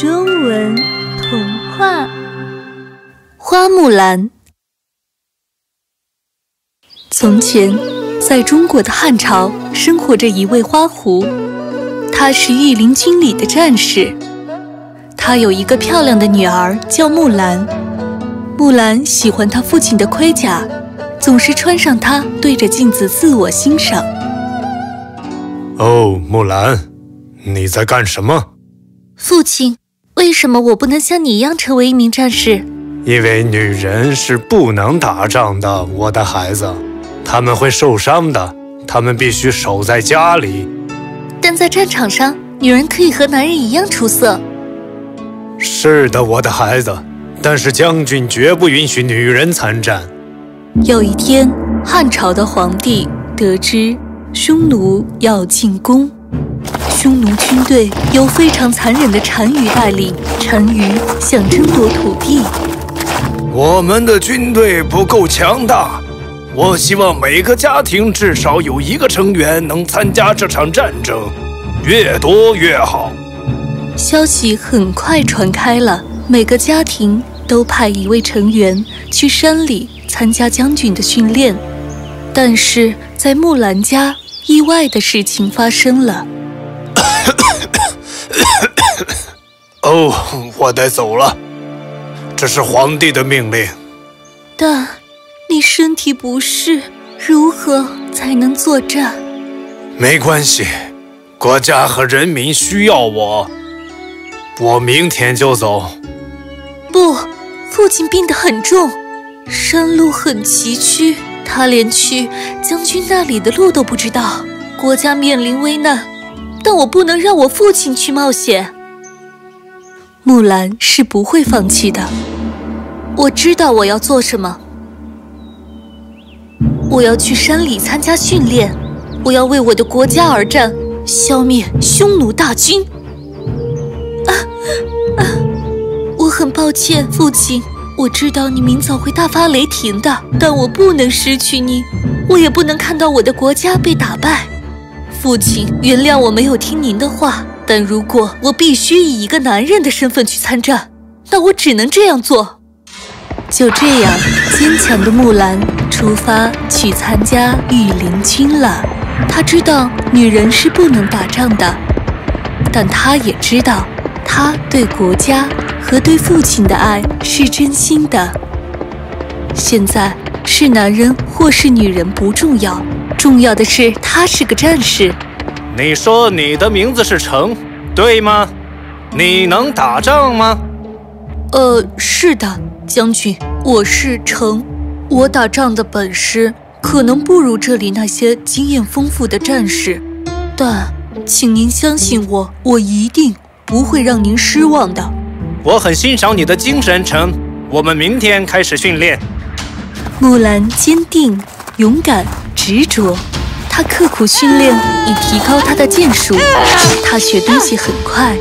中文童话《花木兰》。从前，在中国的汉朝，生活着一位花狐，他是御林军里的战士。他有一个漂亮的女儿，叫木兰。木兰喜欢她父亲的盔甲，总是穿上它，对着镜子自我欣赏。哦，木兰，你在干什么？父亲，为什么我不能像你一样成为一名战士？因为女人是不能打仗的，我的孩子，她们会受伤的，她们必须守在家里。但在战场上，女人可以和男人一样出色。是的，我的孩子，但是将军绝不允许女人参战。有一天，汉朝的皇帝得知匈奴要进攻。匈奴军队由非常残忍的单于带领，单于想争夺土地。我们的军队不够强大，我希望每个家庭至少有一个成员能参加这场战争，越多越好。消息很快传开了，每个家庭都派一位成员去山里参加将军的训练。但是在木兰家，意外的事情发生了。哦，我得走了，这是皇帝的命令。但你身体不适，如何才能作战？没关系，国家和人民需要我，我明天就走。不，父亲病得很重，山路很崎岖，他连去将军那里的路都不知道，国家面临危难，但我不能让我父亲去冒险。木兰是不会放弃的。我知道我要做什么。我要去山里参加训练，我要为我的国家而战，消灭匈奴大军。啊啊！我很抱歉，父亲。我知道你明早会大发雷霆的，但我不能失去你，我也不能看到我的国家被打败。父亲，原谅我没有听您的话。但如果我必须以一个男人的身份去参战，那我只能这样做。就这样，坚强的木兰出发去参加御林军了。她知道女人是不能打仗的，但她也知道，她对国家和对父亲的爱是真心的。现在是男人或是女人不重要，重要的是她是个战士。你说你的名字是程，对吗？你能打仗吗？呃，是的，将军，我是程。我打仗的本事可能不如这里那些经验丰富的战士，但请您相信我，我一定不会让您失望的。我很欣赏你的精神，程。我们明天开始训练。木兰坚定、勇敢、执着。他刻苦训练，以提高他的剑术。他学东西很快。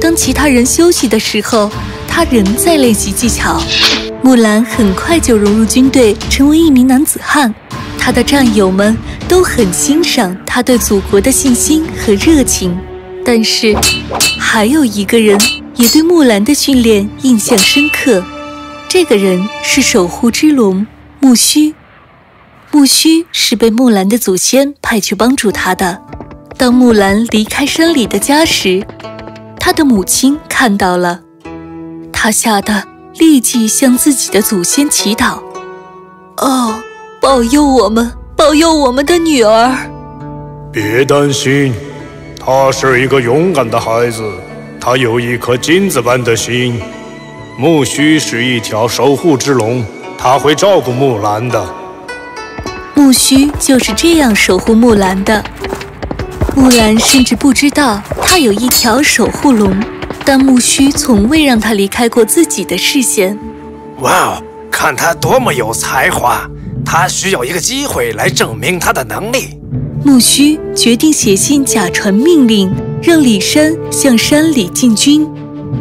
当其他人休息的时候，他仍在练习技巧。木兰很快就融入军队，成为一名男子汉。他的战友们都很欣赏他对祖国的信心和热情。但是，还有一个人也对木兰的训练印象深刻。这个人是守护之龙木须。木须是被木兰的祖先派去帮助他的。当木兰离开山里的家时，他的母亲看到了，他吓得立即向自己的祖先祈祷：“哦，保佑我们，保佑我们的女儿！”别担心，他是一个勇敢的孩子，他有一颗金子般的心。木须是一条守护之龙，他会照顾木兰的。木须就是这样守护木兰的。木兰甚至不知道他有一条守护龙，但木须从未让他离开过自己的视线。哇哦，看他多么有才华！他需要一个机会来证明他的能力。木须决定写信假传命令，让李山向山里进军。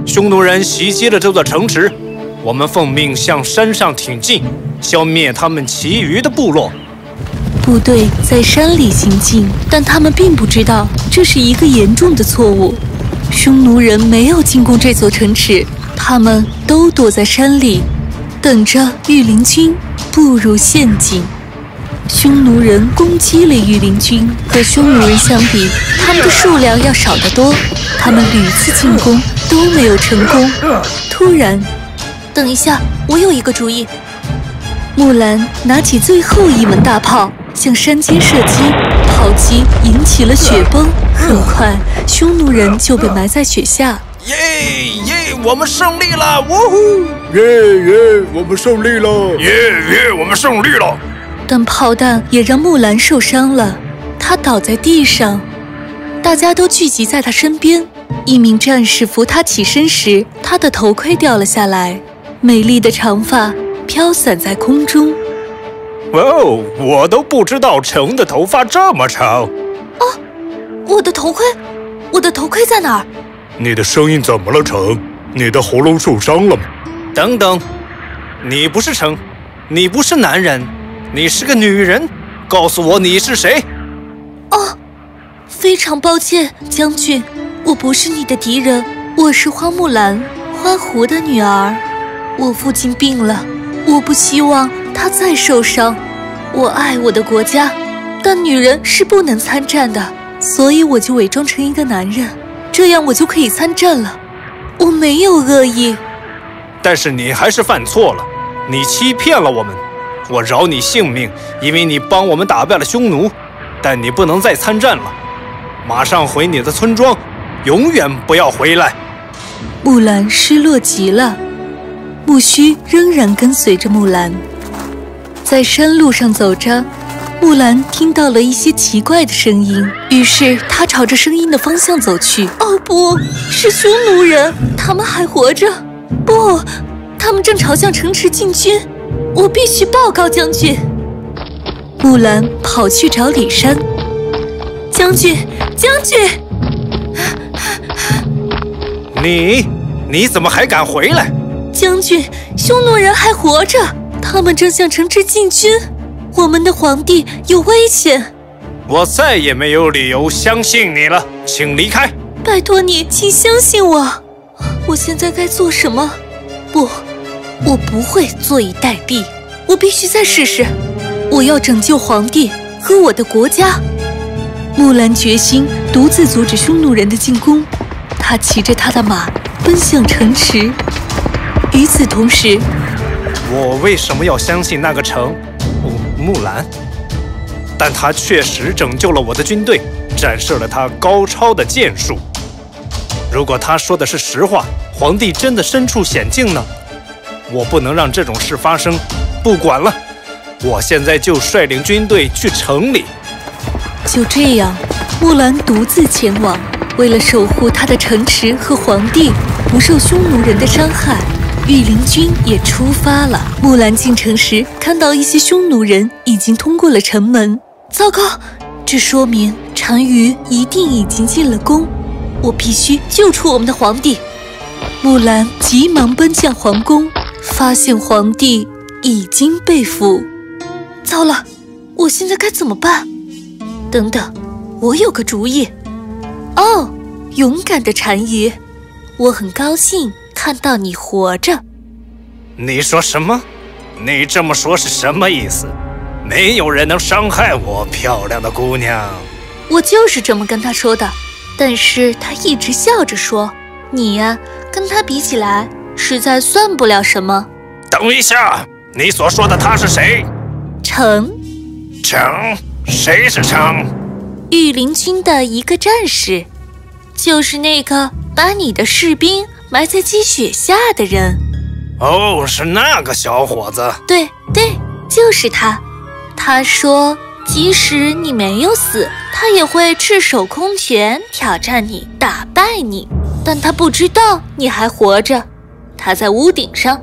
匈奴人袭击了这座城池，我们奉命向山上挺进，消灭他们其余的部落。部队在山里行进，但他们并不知道这是一个严重的错误。匈奴人没有进攻这座城池，他们都躲在山里，等着御林军步入陷阱。匈奴人攻击了御林军，和匈奴人相比，他们的数量要少得多。他们屡次进攻都没有成功。突然，等一下，我有一个主意。木兰拿起最后一门大炮，向山间射击，炮击引起了雪崩。很快，匈奴人就被埋在雪下。耶耶，我们胜利了！呜呼！耶耶，我们胜利了！耶耶，我们胜利了！但炮弹也让木兰受伤了，她倒在地上，大家都聚集在她身边。一名战士扶她起身时，她的头盔掉了下来，美丽的长发飘散在空中。哦，我都不知道成的头发这么长。哦，我的头盔，我的头盔在哪儿？你的声音怎么了，成？你的喉咙受伤了吗？等等，你不是成，你不是男人。你是个女人，告诉我你是谁？哦，非常抱歉，将军，我不是你的敌人，我是花木兰，花狐的女儿。我父亲病了，我不希望他再受伤。我爱我的国家，但女人是不能参战的，所以我就伪装成一个男人，这样我就可以参战了。我没有恶意，但是你还是犯错了，你欺骗了我们。我饶你性命，因为你帮我们打败了匈奴，但你不能再参战了，马上回你的村庄，永远不要回来。木兰失落极了，木须仍然跟随着木兰，在山路上走着。木兰听到了一些奇怪的声音，于是她朝着声音的方向走去。哦，不是匈奴人，他们还活着。不，他们正朝向城池进军。我必须报告将军。木兰跑去找李山。将军，将军，你你怎么还敢回来？将军，匈奴人还活着，他们正向城池进军，我们的皇帝有危险。我再也没有理由相信你了，请离开。拜托你，请相信我。我现在该做什么？不。我不会坐以待毙，我必须再试试。我要拯救皇帝和我的国家。木兰决心独自阻止匈奴人的进攻。他骑着他的马奔向城池。与此同时，我为什么要相信那个城？木兰？但他确实拯救了我的军队，展示了他高超的剑术。如果他说的是实话，皇帝真的身处险境呢？我不能让这种事发生，不管了，我现在就率领军队去城里。就这样，木兰独自前往，为了守护她的城池和皇帝不受匈奴人的伤害，御林军也出发了。木兰进城时，看到一些匈奴人已经通过了城门。糟糕，这说明单于一定已经进了宫。我必须救出我们的皇帝。木兰急忙奔向皇宫。发现皇帝已经被俘，糟了！我现在该怎么办？等等，我有个主意。哦，勇敢的单于，我很高兴看到你活着。你说什么？你这么说是什么意思？没有人能伤害我，漂亮的姑娘。我就是这么跟他说的，但是他一直笑着说：“你呀，跟他比起来。”实在算不了什么。等一下，你所说的他是谁？成。成？谁是成？御林军的一个战士，就是那个把你的士兵埋在积雪下的人。哦，是那个小伙子。对对，就是他。他说，即使你没有死，他也会赤手空拳挑战你，打败你。但他不知道你还活着。他在屋顶上，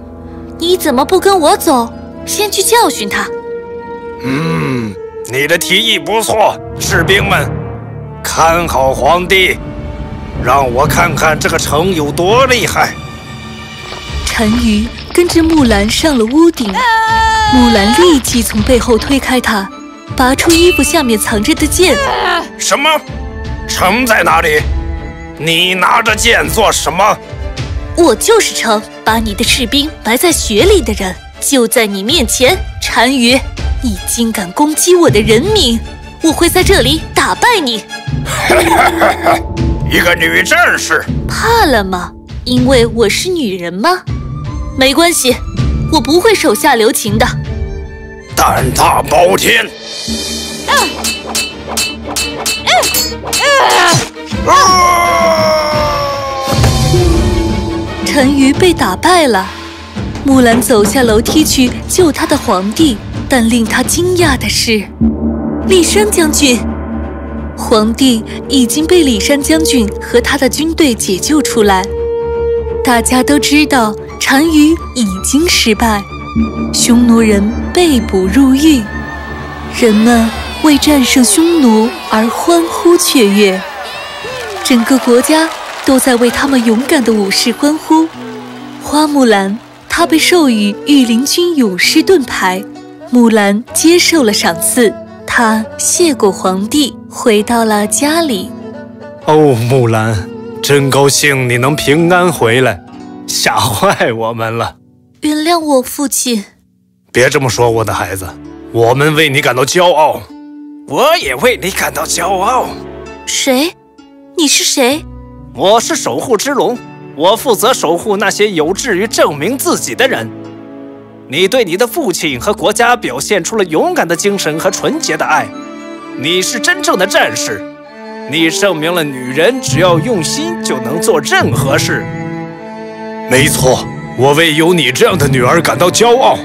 你怎么不跟我走？先去教训他。嗯，你的提议不错，士兵们，看好皇帝，让我看看这个城有多厉害。单于跟着木兰上了屋顶，木兰立即从背后推开他，拔出衣服下面藏着的剑。什么？城在哪里？你拿着剑做什么？我就是城，把你的士兵埋在雪里的人，就在你面前。单于，你竟敢攻击我的人民，我会在这里打败你。一个女战士，怕了吗？因为我是女人吗？没关系，我不会手下留情的。胆大包天！啊啊啊单于被打败了，木兰走下楼梯去救他的皇帝，但令他惊讶的是，李山将军，皇帝已经被李山将军和他的军队解救出来。大家都知道单于已经失败，匈奴人被捕入狱，人们为战胜匈奴而欢呼雀跃，整个国家。都在为他们勇敢的武士欢呼。花木兰，她被授予御林军勇士盾牌。木兰接受了赏赐，她谢过皇帝，回到了家里。哦，木兰，真高兴你能平安回来，吓坏我们了。原谅我，父亲。别这么说，我的孩子，我们为你感到骄傲，我也为你感到骄傲。谁？你是谁？我是守护之龙，我负责守护那些有志于证明自己的人。你对你的父亲和国家表现出了勇敢的精神和纯洁的爱，你是真正的战士。你证明了女人只要用心就能做任何事。没错，我为有你这样的女儿感到骄傲。